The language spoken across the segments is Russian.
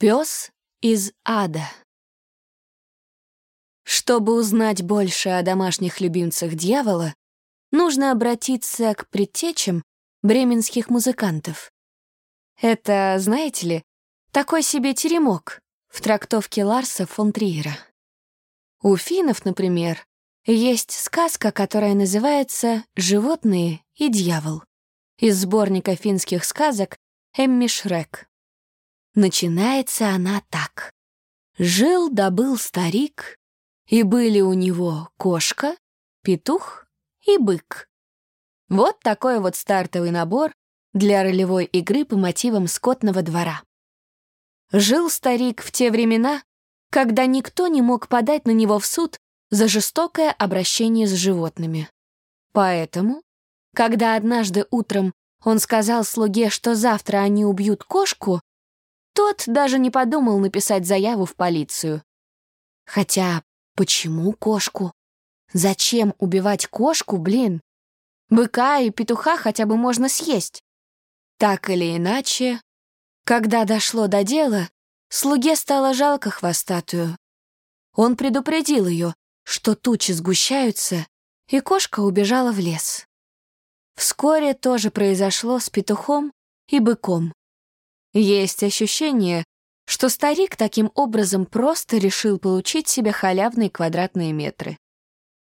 Пес из ада. Чтобы узнать больше о домашних любимцах дьявола, нужно обратиться к предтечам бременских музыкантов. Это, знаете ли, такой себе теремок в трактовке Ларса фон Триера. У финнов, например, есть сказка, которая называется «Животные и дьявол» из сборника финских сказок Эмми Шрек. Начинается она так. Жил-добыл старик, и были у него кошка, петух и бык. Вот такой вот стартовый набор для ролевой игры по мотивам скотного двора. Жил старик в те времена, когда никто не мог подать на него в суд за жестокое обращение с животными. Поэтому, когда однажды утром он сказал слуге, что завтра они убьют кошку, тот даже не подумал написать заяву в полицию. Хотя, почему кошку? Зачем убивать кошку, блин? Быка и петуха хотя бы можно съесть. Так или иначе, когда дошло до дела, слуге стало жалко хвостатую. Он предупредил ее, что тучи сгущаются, и кошка убежала в лес. Вскоре тоже произошло с петухом и быком. Есть ощущение, что старик таким образом просто решил получить себе халявные квадратные метры.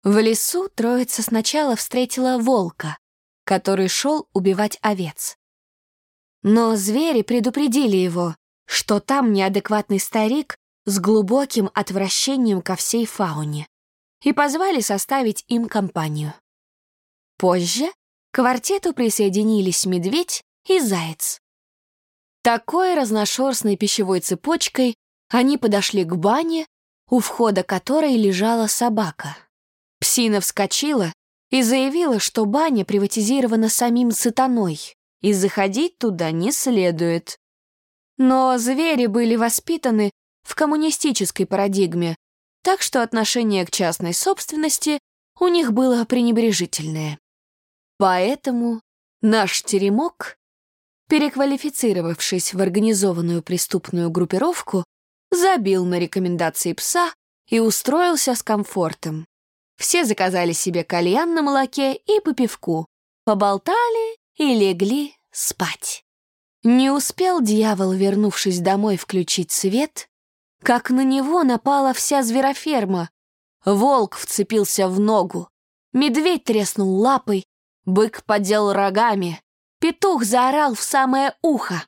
В лесу троица сначала встретила волка, который шел убивать овец. Но звери предупредили его, что там неадекватный старик с глубоким отвращением ко всей фауне, и позвали составить им компанию. Позже к квартету присоединились медведь и заяц. Такой разношерстной пищевой цепочкой они подошли к бане, у входа которой лежала собака. Псина вскочила и заявила, что баня приватизирована самим сатаной, и заходить туда не следует. Но звери были воспитаны в коммунистической парадигме, так что отношение к частной собственности у них было пренебрежительное. Поэтому наш теремок переквалифицировавшись в организованную преступную группировку, забил на рекомендации пса и устроился с комфортом. Все заказали себе кальян на молоке и по пивку, поболтали и легли спать. Не успел дьявол, вернувшись домой, включить свет, как на него напала вся звероферма. Волк вцепился в ногу, медведь треснул лапой, бык подел рогами, Петух заорал в самое ухо.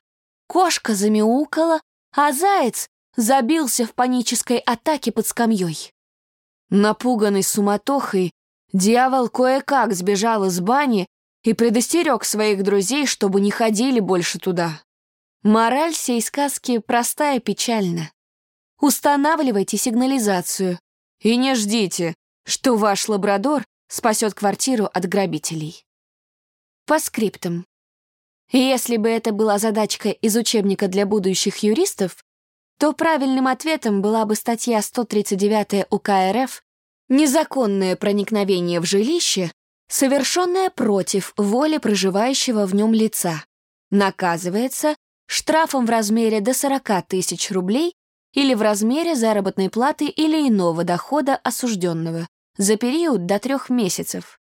Кошка замяукала, а заяц забился в панической атаке под скамьей. Напуганный суматохой, дьявол кое-как сбежал из бани и предостерег своих друзей, чтобы не ходили больше туда. Мораль сей сказки простая и печальна. Устанавливайте сигнализацию и не ждите, что ваш лабрадор спасет квартиру от грабителей. По скриптам. Если бы это была задачка из учебника для будущих юристов, то правильным ответом была бы статья 139 УК РФ «Незаконное проникновение в жилище, совершенное против воли проживающего в нем лица, наказывается штрафом в размере до 40 тысяч рублей или в размере заработной платы или иного дохода осужденного за период до трех месяцев,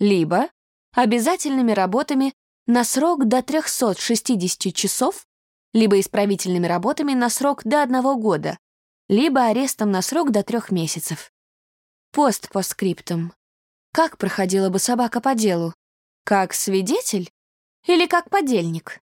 либо обязательными работами на срок до 360 часов, либо исправительными работами на срок до одного года, либо арестом на срок до трех месяцев. Пост по скриптам. Как проходила бы собака по делу? Как свидетель или как подельник?